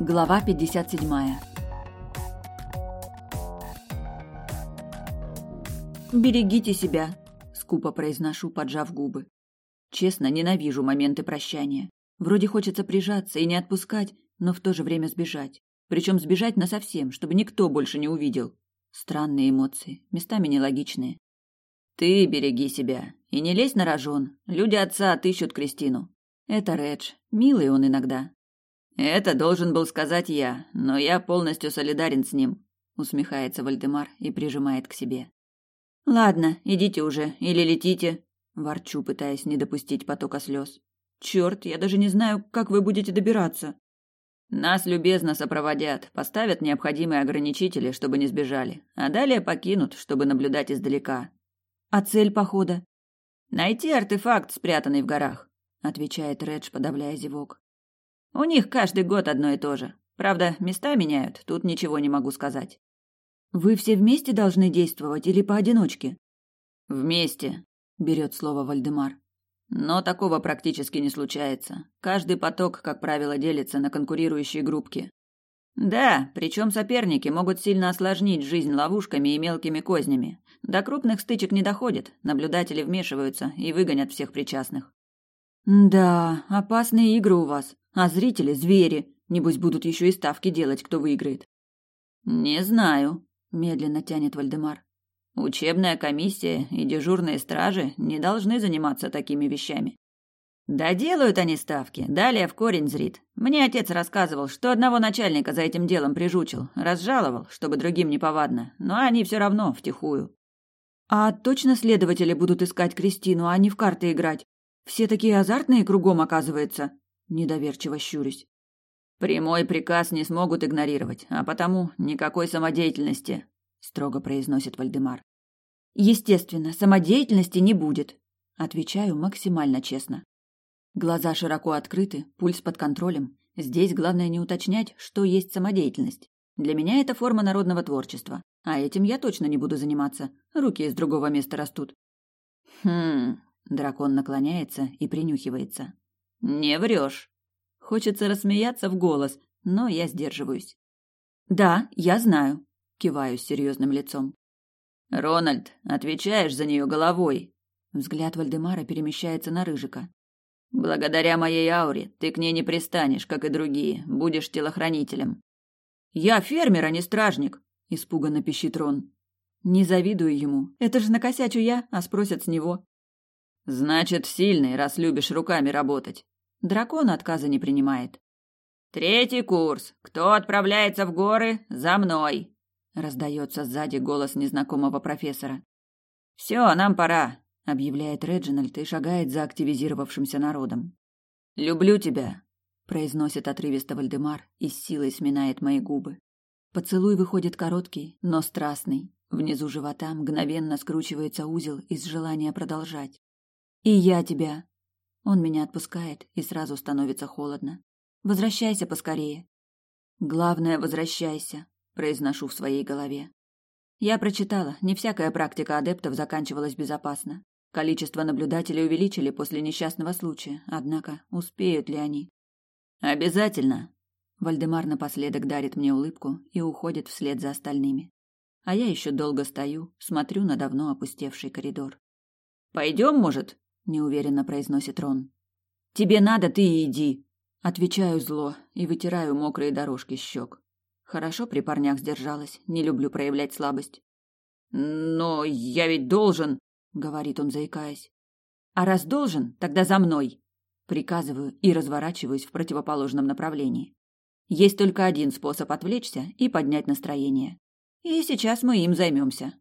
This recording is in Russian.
Глава 57. «Берегите себя», — скупо произношу, поджав губы. Честно, ненавижу моменты прощания. Вроде хочется прижаться и не отпускать, но в то же время сбежать. Причем сбежать насовсем, чтобы никто больше не увидел. Странные эмоции, местами нелогичные. «Ты береги себя и не лезь на рожон. Люди отца отыщут Кристину». Это Редж. Милый он иногда. Это должен был сказать я, но я полностью солидарен с ним, усмехается Вальдемар и прижимает к себе. Ладно, идите уже или летите, ворчу, пытаясь не допустить потока слез. Черт, я даже не знаю, как вы будете добираться. Нас любезно сопроводят, поставят необходимые ограничители, чтобы не сбежали, а далее покинут, чтобы наблюдать издалека. А цель похода? Найти артефакт, спрятанный в горах, отвечает Редж, подавляя зевок. У них каждый год одно и то же. Правда, места меняют, тут ничего не могу сказать. Вы все вместе должны действовать или поодиночке? Вместе, берет слово Вальдемар. Но такого практически не случается. Каждый поток, как правило, делится на конкурирующие группки. Да, причем соперники могут сильно осложнить жизнь ловушками и мелкими кознями. До крупных стычек не доходит, наблюдатели вмешиваются и выгонят всех причастных. Да, опасные игры у вас. А зрители – звери. Небось, будут еще и ставки делать, кто выиграет. Не знаю, медленно тянет Вальдемар. Учебная комиссия и дежурные стражи не должны заниматься такими вещами. Да делают они ставки, далее в корень зрит. Мне отец рассказывал, что одного начальника за этим делом прижучил, разжаловал, чтобы другим не повадно, но они все равно втихую. А точно следователи будут искать Кристину, а не в карты играть? Все такие азартные кругом, оказывается недоверчиво щурюсь. Прямой приказ не смогут игнорировать, а потому никакой самодеятельности, строго произносит Вальдемар. Естественно, самодеятельности не будет, отвечаю максимально честно. Глаза широко открыты, пульс под контролем. Здесь главное не уточнять, что есть самодеятельность. Для меня это форма народного творчества, а этим я точно не буду заниматься. Руки из другого места растут. Хм, дракон наклоняется и принюхивается. Не врешь. Хочется рассмеяться в голос, но я сдерживаюсь. Да, я знаю, киваю с серьезным лицом. Рональд, отвечаешь за нее головой. Взгляд Вальдемара перемещается на Рыжика. Благодаря моей ауре ты к ней не пристанешь, как и другие, будешь телохранителем. Я фермер, а не стражник, испуганно пищит Рон. Не завидую ему. Это же накосячу я, а спросят с него. Значит, сильный, раз любишь руками работать. Дракон отказа не принимает. Третий курс. Кто отправляется в горы? За мной. Раздается сзади голос незнакомого профессора. Все, нам пора, объявляет Реджинальд и шагает за активизировавшимся народом. Люблю тебя, произносит отрывисто Вальдемар и с силой сминает мои губы. Поцелуй выходит короткий, но страстный. Внизу живота мгновенно скручивается узел из желания продолжать. И я тебя, он меня отпускает, и сразу становится холодно. Возвращайся поскорее. Главное, возвращайся, произношу в своей голове. Я прочитала, не всякая практика адептов заканчивалась безопасно. Количество наблюдателей увеличили после несчастного случая, однако успеют ли они? Обязательно. Вальдемар напоследок дарит мне улыбку и уходит вслед за остальными. А я еще долго стою, смотрю на давно опустевший коридор. Пойдем, может? Неуверенно произносит Рон. Тебе надо, ты и иди. Отвечаю зло и вытираю мокрые дорожки щек. Хорошо при парнях сдержалась, не люблю проявлять слабость. Но я ведь должен, говорит он, заикаясь. А раз должен, тогда за мной. Приказываю и разворачиваюсь в противоположном направлении. Есть только один способ отвлечься и поднять настроение. И сейчас мы им займемся.